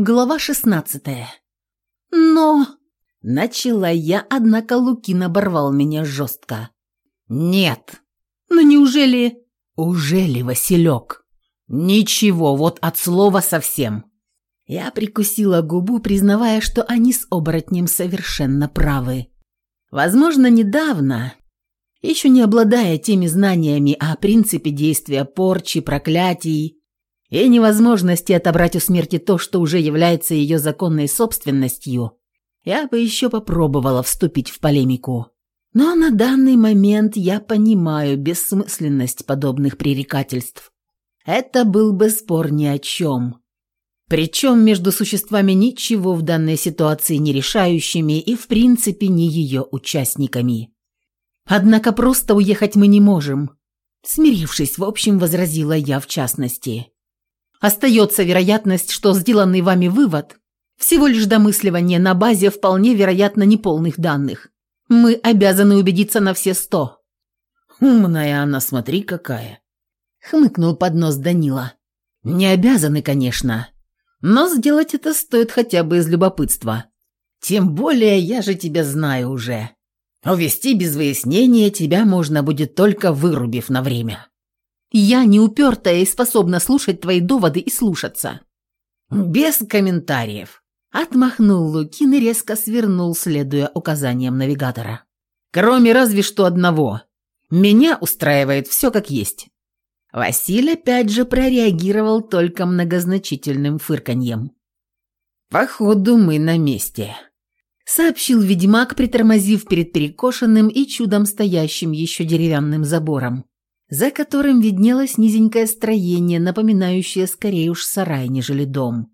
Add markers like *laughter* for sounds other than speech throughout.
Глава шестнадцатая. «Но...» — начала я, однако Лукин оборвал меня жестко. «Нет». «Но неужели...» «Уже ли, Василек?» «Ничего, вот от слова совсем». Я прикусила губу, признавая, что они с оборотнем совершенно правы. Возможно, недавно, еще не обладая теми знаниями о принципе действия порчи, проклятий и невозможности отобрать у смерти то, что уже является ее законной собственностью, я бы еще попробовала вступить в полемику. Но на данный момент я понимаю бессмысленность подобных пререкательств. Это был бы спор ни о чем. Причем между существами ничего в данной ситуации не решающими и в принципе не ее участниками. Однако просто уехать мы не можем. Смирившись, в общем, возразила я в частности. Остается вероятность, что сделанный вами вывод – всего лишь домысливание на базе вполне вероятно неполных данных. Мы обязаны убедиться на все сто». «Умная она, смотри какая!» – хмыкнул под нос Данила. «Не обязаны, конечно, но сделать это стоит хотя бы из любопытства. Тем более я же тебя знаю уже. Увести без выяснения тебя можно будет только вырубив на время». Я не упертая и способна слушать твои доводы и слушаться». «Без комментариев», — отмахнул Лукин и резко свернул, следуя указаниям навигатора. «Кроме разве что одного. Меня устраивает все как есть». Василий опять же прореагировал только многозначительным фырканьем. «Походу, мы на месте», — сообщил ведьмак, притормозив перед перекошенным и чудом стоящим еще деревянным забором за которым виднелось низенькое строение, напоминающее скорее уж сарай, нежели дом.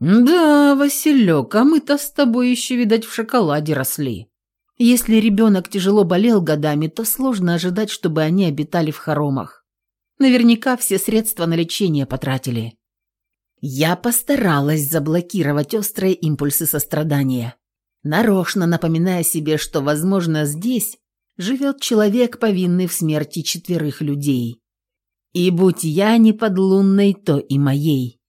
«Да, Василек, а мы-то с тобой еще, видать, в шоколаде росли. Если ребенок тяжело болел годами, то сложно ожидать, чтобы они обитали в хоромах. Наверняка все средства на лечение потратили». Я постаралась заблокировать острые импульсы сострадания, нарочно напоминая себе, что, возможно, здесь живет человек, повинный в смерти четверых людей. И будь я не подлунной, то и моей.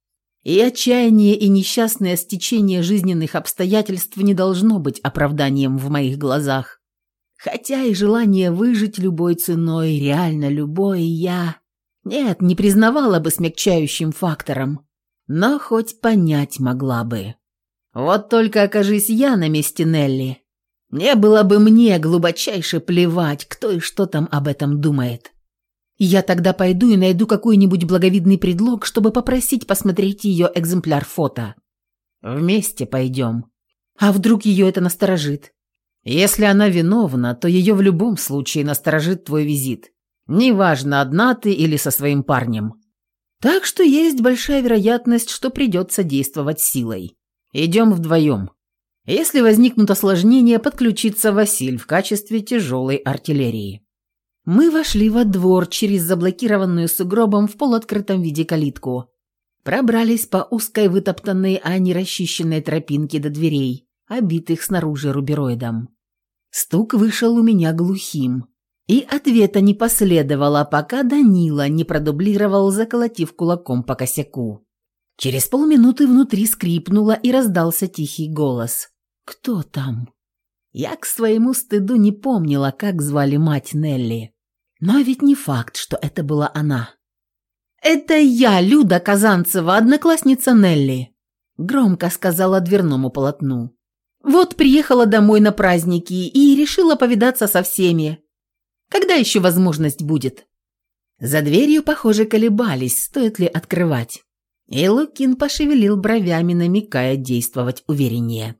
И отчаяние и несчастное стечение жизненных обстоятельств не должно быть оправданием в моих глазах. Хотя и желание выжить любой ценой, реально любой, я... Нет, не признавала бы смягчающим фактором, но хоть понять могла бы. Вот только окажись я на месте Нелли, не было бы мне глубочайше плевать, кто и что там об этом думает. Я тогда пойду и найду какой-нибудь благовидный предлог, чтобы попросить посмотреть ее экземпляр фото. Вместе пойдем. А вдруг ее это насторожит? Если она виновна, то ее в любом случае насторожит твой визит. Неважно, одна ты или со своим парнем. Так что есть большая вероятность, что придется действовать силой. Идем вдвоем. Если возникнут осложнения, подключится Василь в качестве тяжелой артиллерии. Мы вошли во двор через заблокированную сугробом в полуоткрытом виде калитку. Пробрались по узкой вытоптанной, а не расчищенной тропинке до дверей, обитых снаружи рубероидом. Стук вышел у меня глухим. И ответа не последовало, пока Данила не продублировал, заколотив кулаком по косяку. Через полминуты внутри скрипнуло и раздался тихий голос. «Кто там?» Я к своему стыду не помнила, как звали мать Нелли. Но ведь не факт, что это была она. «Это я, Люда Казанцева, одноклассница Нелли», — громко сказала дверному полотну. «Вот приехала домой на праздники и решила повидаться со всеми. Когда еще возможность будет?» За дверью, похоже, колебались, стоит ли открывать. И Лукин пошевелил бровями, намекая действовать увереннее.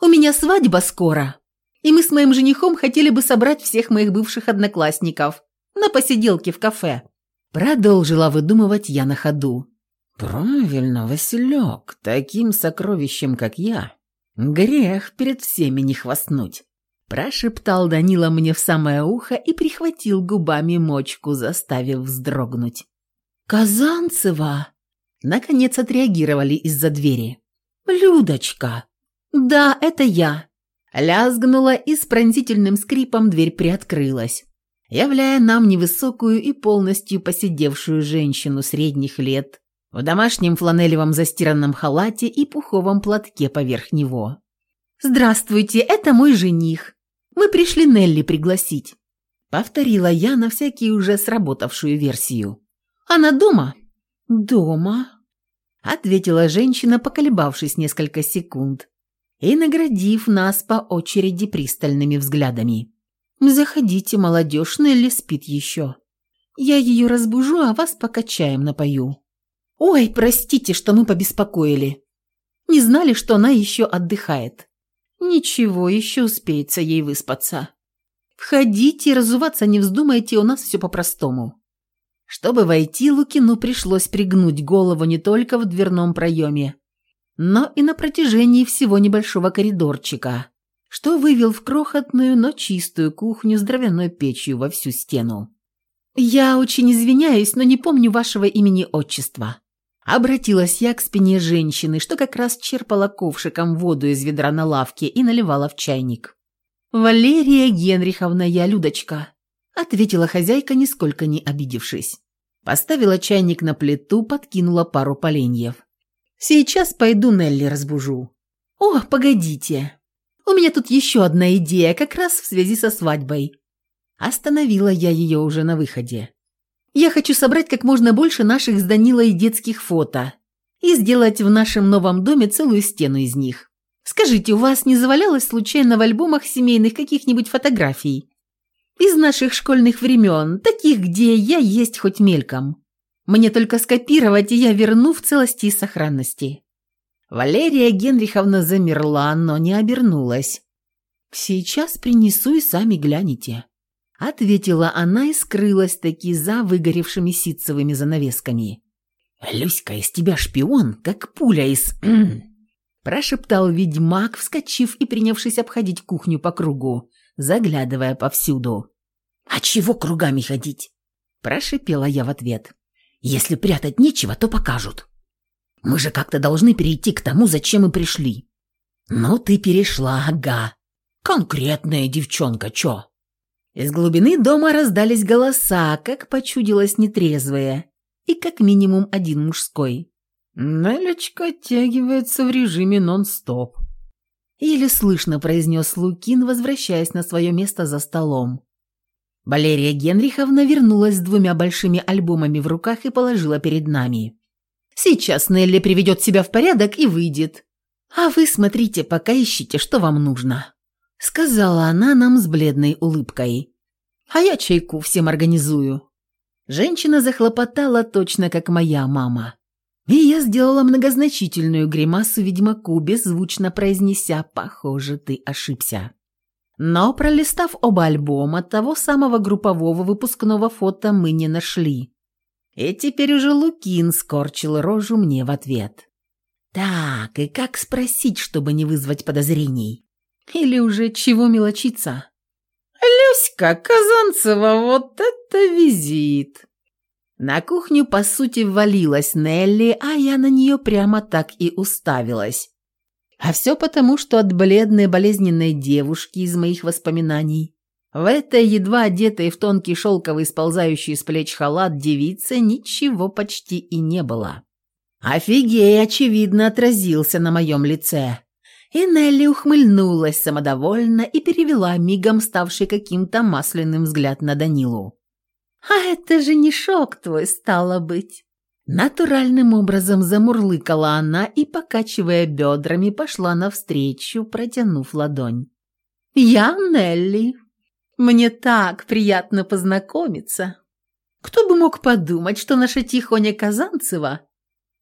У меня свадьба скоро, и мы с моим женихом хотели бы собрать всех моих бывших одноклассников на посиделке в кафе». Продолжила выдумывать я на ходу. «Правильно, Василек, таким сокровищем, как я, грех перед всеми не хвастнуть», прошептал Данила мне в самое ухо и прихватил губами мочку, заставив вздрогнуть. «Казанцева!» Наконец отреагировали из-за двери. «Людочка!» «Да, это я». Лязгнула и с пронзительным скрипом дверь приоткрылась, являя нам невысокую и полностью посидевшую женщину средних лет в домашнем фланелевом застиранном халате и пуховом платке поверх него. «Здравствуйте, это мой жених. Мы пришли Нелли пригласить», — повторила я на всякий уже сработавшую версию. «Она дома?» «Дома», — ответила женщина, поколебавшись несколько секунд и наградив нас по очереди пристальными взглядами. «Заходите, молодежь, Нелли спит еще. Я ее разбужу, а вас пока чаем напою». «Ой, простите, что мы побеспокоили. Не знали, что она еще отдыхает». «Ничего, еще успеется ей выспаться». «Входите, разуваться не вздумайте, у нас все по-простому». Чтобы войти, Лукину пришлось пригнуть голову не только в дверном проеме, но и на протяжении всего небольшого коридорчика, что вывел в крохотную, но чистую кухню с дровяной печью во всю стену. «Я очень извиняюсь, но не помню вашего имени-отчества». Обратилась я к спине женщины, что как раз черпала ковшиком воду из ведра на лавке и наливала в чайник. «Валерия Генриховна, я Людочка», — ответила хозяйка, нисколько не обидевшись. Поставила чайник на плиту, подкинула пару поленьев. «Сейчас пойду Нелли разбужу». «О, погодите. У меня тут еще одна идея, как раз в связи со свадьбой». Остановила я ее уже на выходе. Я хочу собрать как можно больше наших с Данилой детских фото и сделать в нашем новом доме целую стену из них. Скажите, у вас не завалялось случайно в альбомах семейных каких-нибудь фотографий? Из наших школьных времен, таких, где я есть хоть мельком. Мне только скопировать, и я верну в целости и сохранности». Валерия Генриховна замерла, но не обернулась. «Сейчас принесу и сами гляните». Ответила она и скрылась таки за выгоревшими ситцевыми занавесками. «Люська, из тебя шпион, как пуля из...» *clears throat* Прошептал ведьмак, вскочив и принявшись обходить кухню по кругу, заглядывая повсюду. «А чего кругами ходить?» Прошипела я в ответ. «Если прятать нечего, то покажут. Мы же как-то должны перейти к тому, зачем мы пришли». «Ну ты перешла, ага. Конкретная девчонка, чё?» Из глубины дома раздались голоса, как почудилось нетрезвые, и как минимум один мужской. «Нелечка оттягивается в режиме нон-стоп», — еле слышно произнес Лукин, возвращаясь на свое место за столом. Валерия Генриховна вернулась с двумя большими альбомами в руках и положила перед нами. «Сейчас Нелли приведет себя в порядок и выйдет. А вы смотрите, пока ищите, что вам нужно» сказала она нам с бледной улыбкой. «А я чайку всем организую». Женщина захлопотала точно как моя мама. И я сделала многозначительную гримасу ведьмаку, беззвучно произнеся «Похоже, ты ошибся». Но, пролистав оба альбома, того самого группового выпускного фото мы не нашли. И теперь уже Лукин скорчил рожу мне в ответ. «Так, и как спросить, чтобы не вызвать подозрений?» Или уже чего мелочиться? «Люська Казанцева, вот это визит!» На кухню, по сути, ввалилась Нелли, а я на нее прямо так и уставилась. А все потому, что от бледной болезненной девушки из моих воспоминаний в этой едва одетой в тонкий шелковый сползающий с плеч халат девице ничего почти и не было. Офигей, очевидно, отразился на моем лице. И Нелли ухмыльнулась самодовольно и перевела мигом ставший каким-то масляным взгляд на Данилу. «А это же не шок твой, стало быть!» Натуральным образом замурлыкала она и, покачивая бедрами, пошла навстречу, протянув ладонь. «Я Нелли. Мне так приятно познакомиться. Кто бы мог подумать, что наша Тихоня Казанцева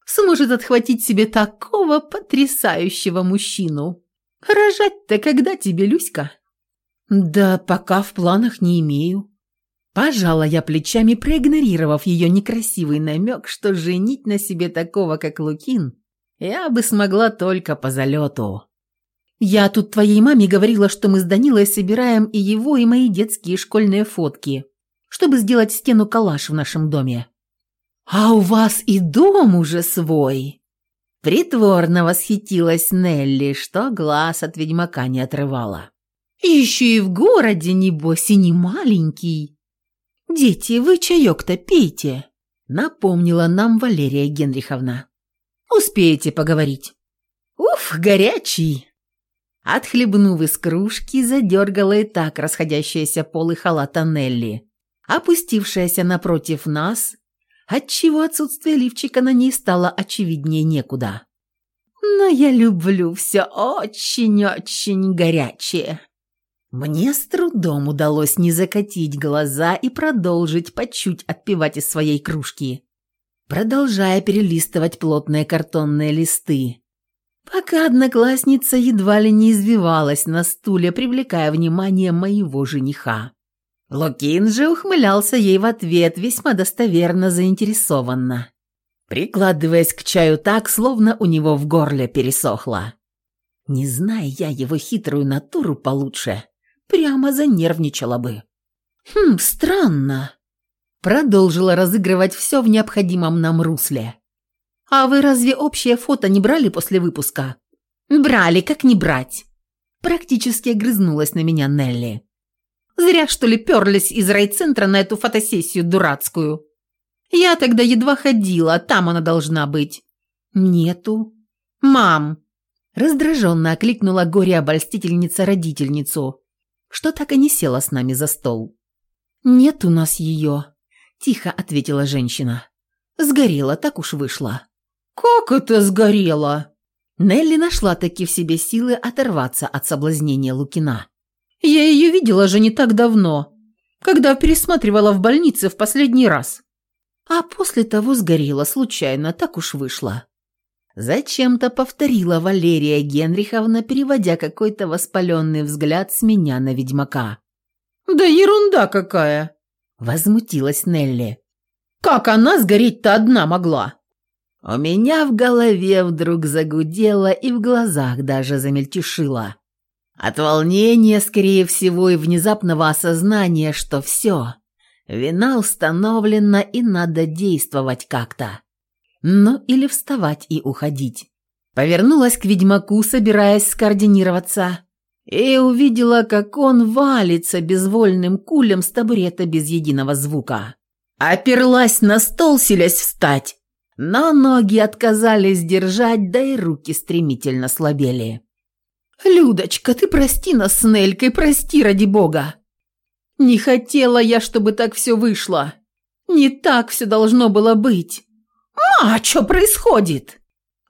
сможет отхватить себе такого потрясающего мужчину. Рожать-то когда тебе, Люська? Да пока в планах не имею. Пожала я плечами, проигнорировав ее некрасивый намек, что женить на себе такого, как Лукин, я бы смогла только по залету. Я тут твоей маме говорила, что мы с Данилой собираем и его, и мои детские школьные фотки, чтобы сделать стену-калаш в нашем доме. «А у вас и дом уже свой!» Притворно восхитилась Нелли, что глаз от ведьмака не отрывала. «Еще и в городе, небось, и не маленький!» «Дети, вы чаек-то пейте!» напомнила нам Валерия Генриховна. «Успеете поговорить?» «Уф, горячий!» Отхлебнув из кружки, задергала и так расходящиеся полы халата Нелли, опустившаяся напротив нас, отчего отсутствие лифчика на ней стало очевиднее некуда. «Но я люблю все очень-очень горячее». Мне с трудом удалось не закатить глаза и продолжить по чуть отпивать из своей кружки, продолжая перелистывать плотные картонные листы, пока одноклассница едва ли не извивалась на стуле, привлекая внимание моего жениха. Лукин же ухмылялся ей в ответ весьма достоверно заинтересованно, прикладываясь к чаю так, словно у него в горле пересохло. Не зная я его хитрую натуру получше, прямо занервничала бы. «Хм, странно», — продолжила разыгрывать все в необходимом нам русле. «А вы разве общее фото не брали после выпуска?» «Брали, как не брать?» Практически огрызнулась на меня Нелли. «Зря, что ли, перлись из райцентра на эту фотосессию дурацкую. Я тогда едва ходила, там она должна быть». «Нету». «Мам!» Раздраженно окликнула горе-обольстительница родительницу, что так и не села с нами за стол. «Нет у нас ее», – тихо ответила женщина. «Сгорела, так уж вышло». «Как это сгорело?» Нелли нашла таки в себе силы оторваться от соблазнения Лукина. «Я ее видела же не так давно, когда пересматривала в больнице в последний раз. А после того сгорела случайно, так уж вышло». Зачем-то повторила Валерия Генриховна, переводя какой-то воспаленный взгляд с меня на ведьмака. «Да ерунда какая!» – возмутилась Нелли. «Как она сгореть-то одна могла?» У меня в голове вдруг загудело и в глазах даже замельтешило. От волнения, скорее всего, и внезапного осознания, что все, вина установлена и надо действовать как-то но или вставать и уходить. Повернулась к ведьмаку, собираясь скоординироваться, и увидела, как он валится безвольным кулем с табурета без единого звука. Оперлась на стол, силясь встать, но ноги отказались держать, да и руки стремительно слабели. «Людочка, ты прости нас с Нелькой, прости ради бога!» «Не хотела я, чтобы так все вышло. Не так все должно было быть. «А, что происходит?»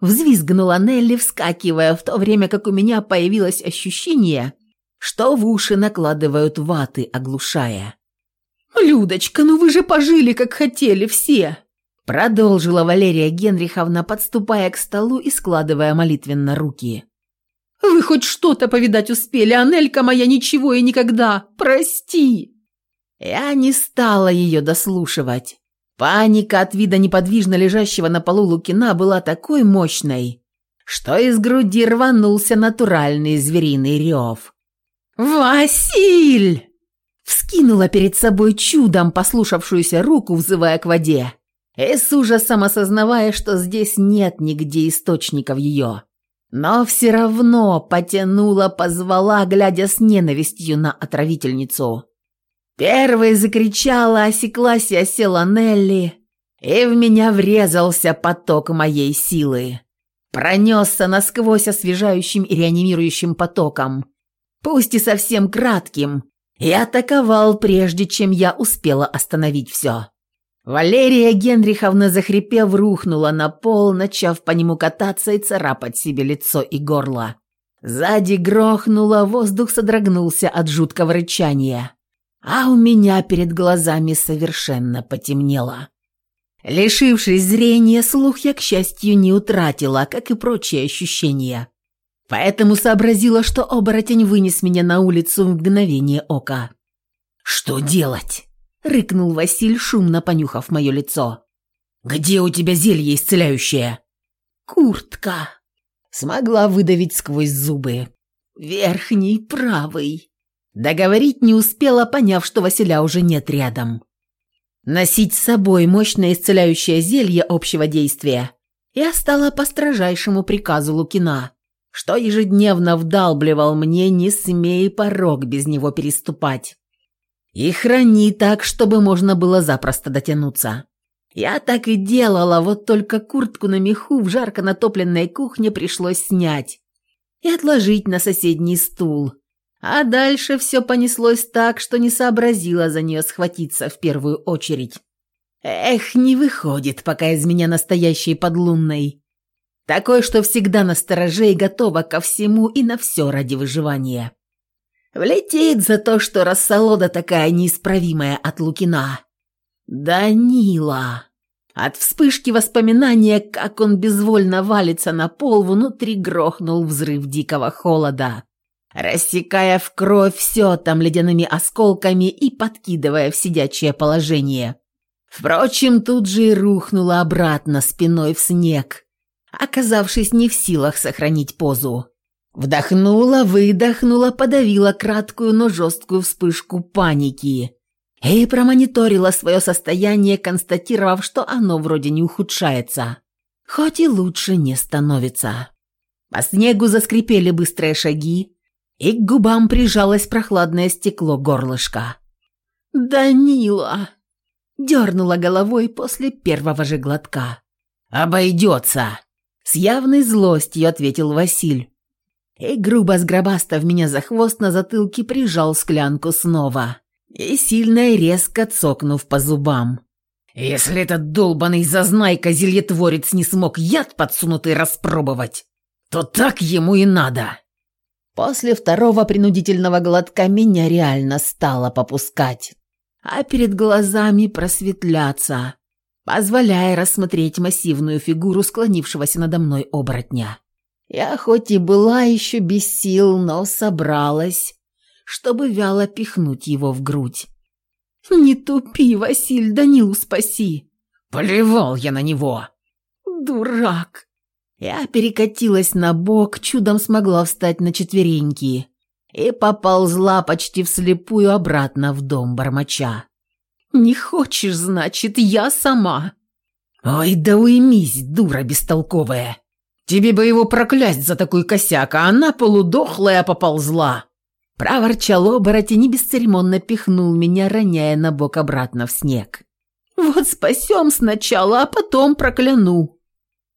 Взвизгнула Нелли, вскакивая, в то время как у меня появилось ощущение, что в уши накладывают ваты, оглушая. «Людочка, ну вы же пожили, как хотели все!» Продолжила Валерия Генриховна, подступая к столу и складывая молитвенно руки. «Вы хоть что-то повидать успели, а Нелька моя ничего и никогда! Прости!» Я не стала ее дослушивать. Паника от вида неподвижно лежащего на полу Лукина была такой мощной, что из груди рванулся натуральный звериный рев. «Василь!» Вскинула перед собой чудом послушавшуюся руку, взывая к воде, и с ужасом осознавая, что здесь нет нигде источников ее. Но все равно потянула, позвала, глядя с ненавистью на отравительницу. Первой закричала, осеклась и осела Нелли, и в меня врезался поток моей силы. Пронесся насквозь освежающим и реанимирующим потоком, пусть и совсем кратким, и атаковал, прежде чем я успела остановить все. Валерия Генриховна, захрипев, рухнула на пол, начав по нему кататься и царапать себе лицо и горло. Сзади грохнуло, воздух содрогнулся от жуткого рычания а у меня перед глазами совершенно потемнело. Лишившись зрения, слух я, к счастью, не утратила, как и прочие ощущения. Поэтому сообразила, что оборотень вынес меня на улицу в мгновение ока. «Что делать?» — рыкнул Василь, шумно понюхав мое лицо. «Где у тебя зелье исцеляющее?» «Куртка!» — смогла выдавить сквозь зубы. «Верхний правый!» Договорить не успела, поняв, что Василя уже нет рядом. Носить с собой мощное исцеляющее зелье общего действия я стала по строжайшему приказу Лукина, что ежедневно вдалбливал мне «не смей порог без него переступать». И храни так, чтобы можно было запросто дотянуться. Я так и делала, вот только куртку на меху в жарко натопленной кухне пришлось снять и отложить на соседний стул. А дальше все понеслось так, что не сообразила за нее схватиться в первую очередь. Эх, не выходит пока из меня настоящей подлунной. Такой, что всегда на стороже и готова ко всему и на все ради выживания. Влетит за то, что рассолода такая неисправимая от Лукина. Данила. От вспышки воспоминания, как он безвольно валится на пол, внутри грохнул взрыв дикого холода, рассекая в кровь все там ледяными осколками и подкидывая в сидячее положение. Впрочем, тут же и рухнула обратно спиной в снег, оказавшись не в силах сохранить позу. Вдохнула, выдохнула, подавила краткую, но жесткую вспышку паники и промониторила свое состояние, констатировав, что оно вроде не ухудшается, хоть и лучше не становится. По снегу заскрипели быстрые шаги, и к губам прижалось прохладное стекло горлышка. «Данила!» Дернула головой после первого же глотка. «Обойдется!» С явной злостью ответил Василь. И грубо сгробастав меня за хвост на затылке, прижал склянку снова. И сильно и резко цокнув по зубам. «Если этот долбанный зазнайка-зельетворец не смог яд подсунутый распробовать, то так ему и надо!» После второго принудительного глотка меня реально стало попускать а перед глазами просветляться, позволяя рассмотреть массивную фигуру склонившегося надо мной оборотня. Я хоть и была еще без сил, но собралась, чтобы вяло пихнуть его в грудь. «Не тупи, Василь, Данилу спаси!» «Плевал я на него!» «Дурак!» Я перекатилась на бок, чудом смогла встать на четвереньки и поползла почти вслепую обратно в дом бормоча. «Не хочешь, значит, я сама». «Ой, да уймись, дура бестолковая! Тебе бы его проклясть за такой косяк, а она полудохлая поползла!» Проворчал оборотень и бесцеремонно пихнул меня, роняя на бок обратно в снег. «Вот спасем сначала, а потом прокляну».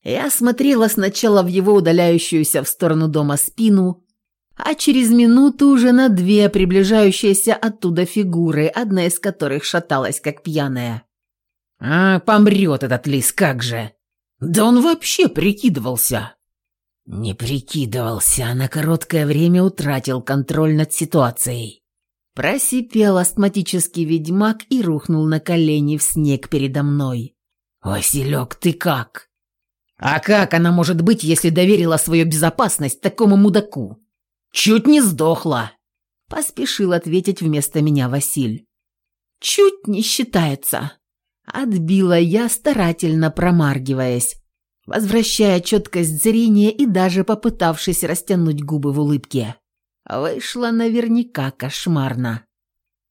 Я смотрела сначала в его удаляющуюся в сторону дома спину, а через минуту уже на две приближающиеся оттуда фигуры, одна из которых шаталась, как пьяная. «А, помрет этот лис, как же! Да он вообще прикидывался!» Не прикидывался, а на короткое время утратил контроль над ситуацией. Просипел астматический ведьмак и рухнул на колени в снег передо мной. «Василек, ты как?» «А как она может быть, если доверила свою безопасность такому мудаку?» «Чуть не сдохла!» – поспешил ответить вместо меня Василь. «Чуть не считается!» – отбила я, старательно промаргиваясь, возвращая четкость зрения и даже попытавшись растянуть губы в улыбке. Вышло наверняка кошмарно.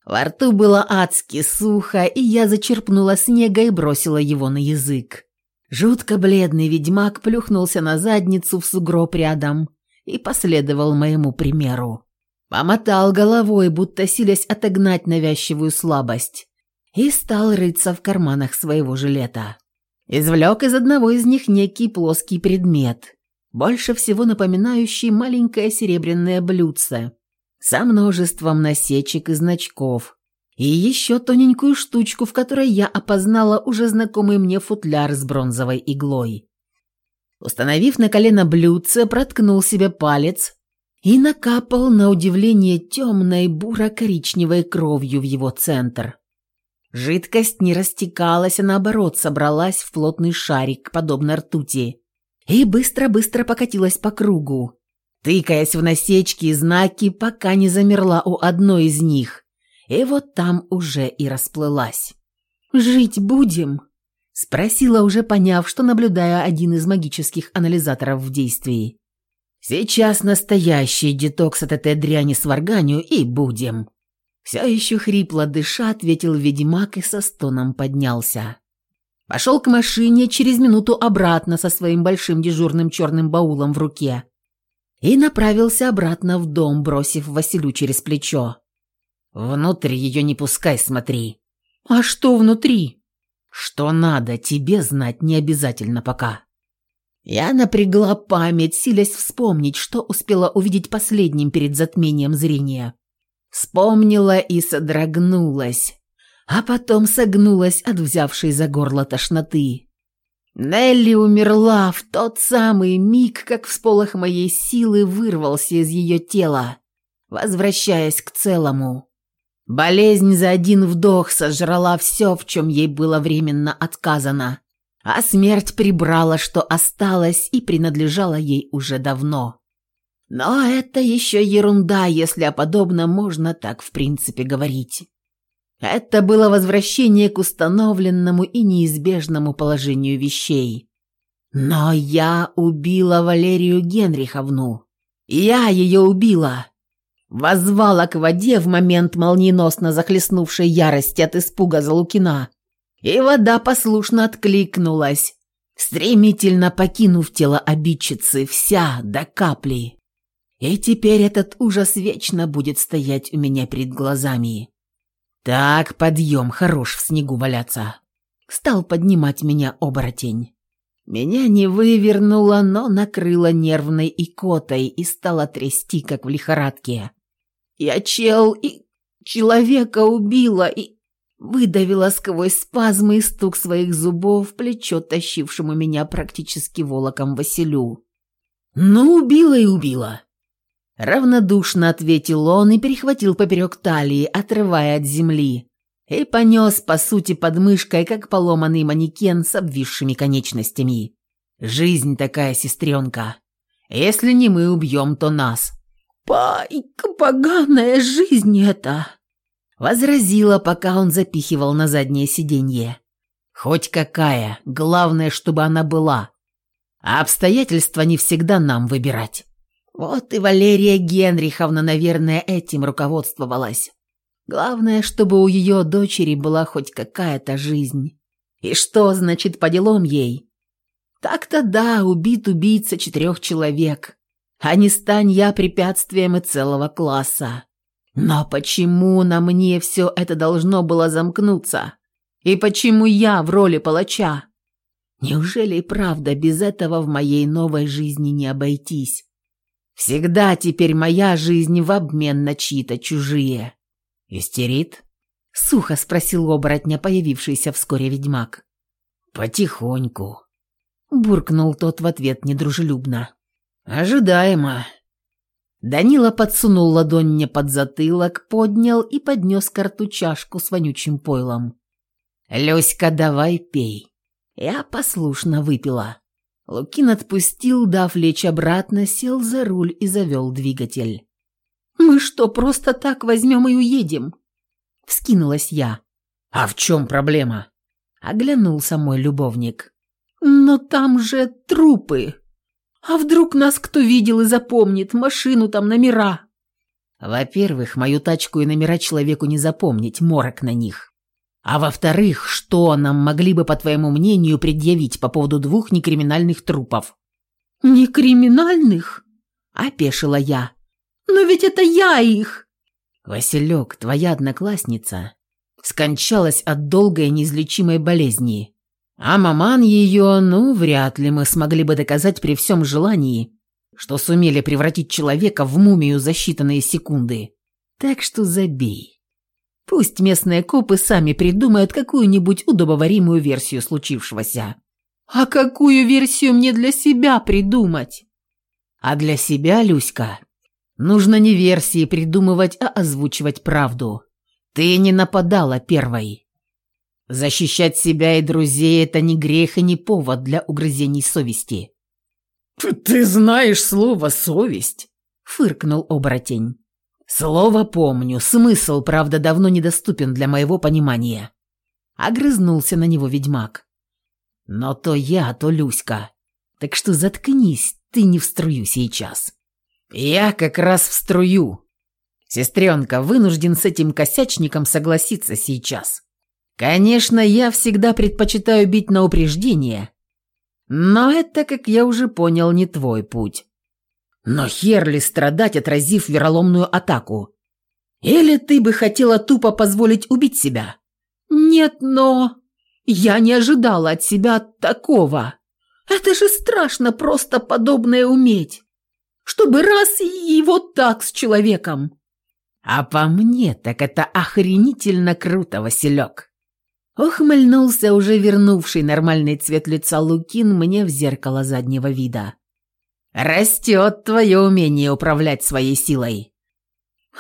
Во рту было адски сухо, и я зачерпнула снега и бросила его на язык. Жутко бледный ведьмак плюхнулся на задницу в сугроб рядом и последовал моему примеру. Помотал головой, будто силясь отогнать навязчивую слабость, и стал рыться в карманах своего жилета. Извлек из одного из них некий плоский предмет, больше всего напоминающий маленькое серебряное блюдце со множеством насечек и значков, и еще тоненькую штучку, в которой я опознала уже знакомый мне футляр с бронзовой иглой. Установив на колено блюдце, проткнул себе палец и накапал, на удивление, темной буро-коричневой кровью в его центр. Жидкость не растекалась, а наоборот собралась в плотный шарик, подобно ртути, и быстро-быстро покатилась по кругу, тыкаясь в насечки и знаки, пока не замерла у одной из них, и вот там уже и расплылась. «Жить будем?» Спросила, уже поняв, что наблюдая один из магических анализаторов в действии. «Сейчас настоящий детокс от этой дряни сварганю и будем». Все еще хрипло дыша, ответил ведьмак и со стоном поднялся. Пошел к машине, через минуту обратно со своим большим дежурным черным баулом в руке. И направился обратно в дом, бросив Василю через плечо. «Внутрь ее не пускай, смотри». «А что внутри?» Что надо, тебе знать не обязательно пока. Я напрягла память, силясь вспомнить, что успела увидеть последним перед затмением зрения. Вспомнила и содрогнулась, а потом согнулась от взявшей за горло тошноты. Нелли умерла в тот самый миг, как всполох моей силы вырвался из ее тела, возвращаясь к целому. Болезнь за один вдох сожрала все, в чем ей было временно отказано, а смерть прибрала, что осталось и принадлежало ей уже давно. Но это еще ерунда, если о подобном можно так в принципе говорить. Это было возвращение к установленному и неизбежному положению вещей. Но я убила Валерию Генриховну. Я ее убила. Возвала к воде в момент молниеносно захлестнувшей ярости от испуга за Лукина. И вода послушно откликнулась, стремительно покинув тело обидчицы, вся до капли. И теперь этот ужас вечно будет стоять у меня перед глазами. «Так, подъем, хорош в снегу валяться!» Стал поднимать меня оборотень. Меня не вывернуло, но накрыло нервной икотой и стало трясти, как в лихорадке. Я чел и человека убила и выдавила сквозь спазмы и стук своих зубов плечо тащившему меня практически волоком Василю. «Ну, убила и убила!» Равнодушно ответил он и перехватил поперек талии, отрывая от земли, и понес, по сути, под мышкой, как поломанный манекен с обвисшими конечностями. «Жизнь такая, сестренка. Если не мы убьем, то нас». «Пайка, поганая жизнь это!» Возразила, пока он запихивал на заднее сиденье. «Хоть какая, главное, чтобы она была. А обстоятельства не всегда нам выбирать». Вот и Валерия Генриховна, наверное, этим руководствовалась. Главное, чтобы у ее дочери была хоть какая-то жизнь. И что значит по делам ей? Так-то да, убит убийца четырех человек, а не стань я препятствием и целого класса. Но почему на мне все это должно было замкнуться? И почему я в роли палача? Неужели и правда без этого в моей новой жизни не обойтись? Всегда теперь моя жизнь в обмен на чьи-то чужие. Истерит? Сухо спросил оборотня, появившийся вскоре ведьмак. Потихоньку. Буркнул тот в ответ недружелюбно. Ожидаемо. Данила подсунул ладонь мне под затылок, поднял и поднес к рту чашку с вонючим пойлом. «Люська, давай пей». Я послушно выпила. Лукин отпустил, дав лечь обратно, сел за руль и завел двигатель. «Мы что, просто так возьмем и уедем?» Вскинулась я. «А в чем проблема?» Оглянулся мой любовник. «Но там же трупы. А вдруг нас кто видел и запомнит, машину там, номера?» «Во-первых, мою тачку и номера человеку не запомнить, морок на них. А во-вторых, что нам могли бы, по твоему мнению, предъявить по поводу двух некриминальных трупов? Некриминальных? Опешила я. Но ведь это я их. Василек, твоя одноклассница, скончалась от долгой неизлечимой болезни. А маман ее, ну, вряд ли мы смогли бы доказать при всем желании, что сумели превратить человека в мумию за считанные секунды. Так что забей. Пусть местные копы сами придумают какую-нибудь удобоваримую версию случившегося. А какую версию мне для себя придумать? А для себя, Люська, нужно не версии придумывать, а озвучивать правду. Ты не нападала первой. Защищать себя и друзей – это не грех и не повод для угрызений совести. «Ты знаешь слово «совесть»?» – фыркнул оборотень. Слово помню, смысл, правда, давно недоступен для моего понимания. Огрызнулся на него ведьмак. Но то я, то Люська. Так что заткнись, ты не в струю сейчас. Я как раз в струю. Сестренка, вынужден с этим косячником согласиться сейчас. Конечно, я всегда предпочитаю бить на упреждение, но это, как я уже понял, не твой путь. Но хер ли страдать, отразив вероломную атаку? Или ты бы хотела тупо позволить убить себя? Нет, но... Я не ожидала от себя такого. Это же страшно просто подобное уметь. Чтобы раз и вот так с человеком. А по мне так это охренительно круто, Василек. Ухмыльнулся уже вернувший нормальный цвет лица Лукин мне в зеркало заднего вида. Растет твое умение управлять своей силой.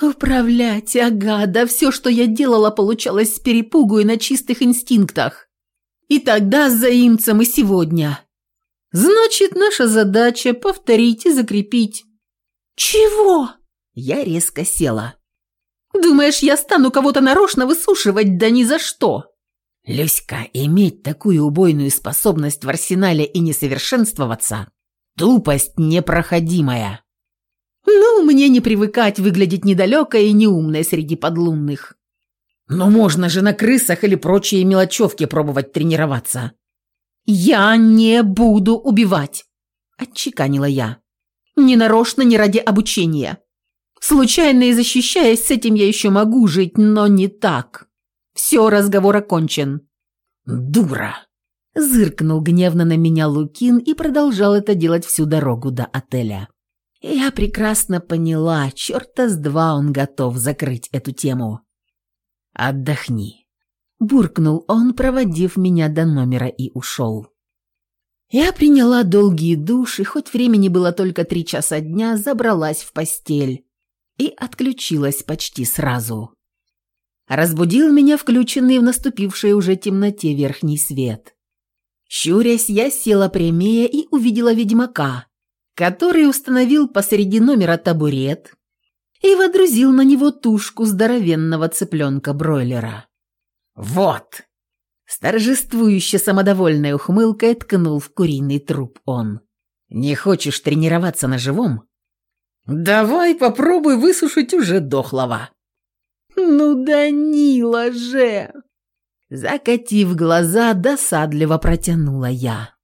Управлять, ага, да все, что я делала, получалось с перепугу и на чистых инстинктах. И тогда с заимцем, и сегодня. Значит, наша задача повторить и закрепить. Чего? Я резко села. Думаешь, я стану кого-то нарочно высушивать? Да ни за что. Люська, иметь такую убойную способность в арсенале и не совершенствоваться – тупость непроходимая. Ну, мне не привыкать выглядеть недалекой и неумной среди подлунных. Но можно же на крысах или прочие мелочевки пробовать тренироваться. «Я не буду убивать», – отчеканила я. «Не нарочно, не ради обучения. Случайно и защищаясь, с этим я еще могу жить, но не так. Все, разговор окончен». «Дура!» – зыркнул гневно на меня Лукин и продолжал это делать всю дорогу до отеля. Я прекрасно поняла, черта с два он готов закрыть эту тему. «Отдохни», буркнул он, проводив меня до номера и ушел. Я приняла долгий душ, и хоть времени было только три часа дня, забралась в постель и отключилась почти сразу. Разбудил меня включенный в наступившей уже темноте верхний свет. Щурясь, я села прямее и увидела ведьмака, который установил посреди номера табурет и водрузил на него тушку здоровенного цыпленка-бройлера. «Вот!» С торжествующе самодовольной ухмылкой ткнул в куриный труп он. «Не хочешь тренироваться на живом?» «Давай попробуй высушить уже дохлого». «Ну, Данила же!» Закатив глаза, досадливо протянула я.